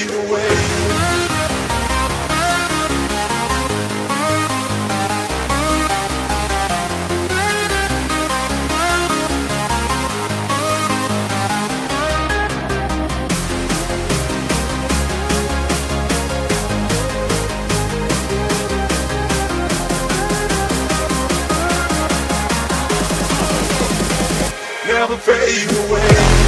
away. Never fade away.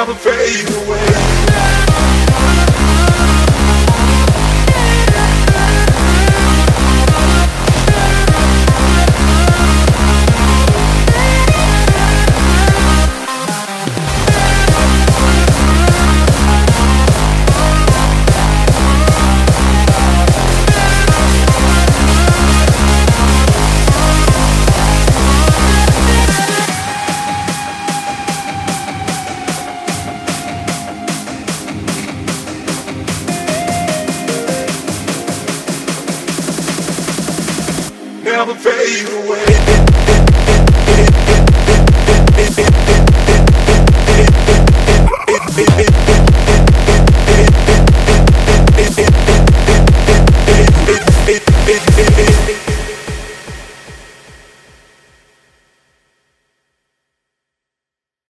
Never fade away. Never fade away.